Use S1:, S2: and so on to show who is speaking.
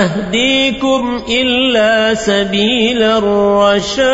S1: أهديكم إلا سبيل الرشاد.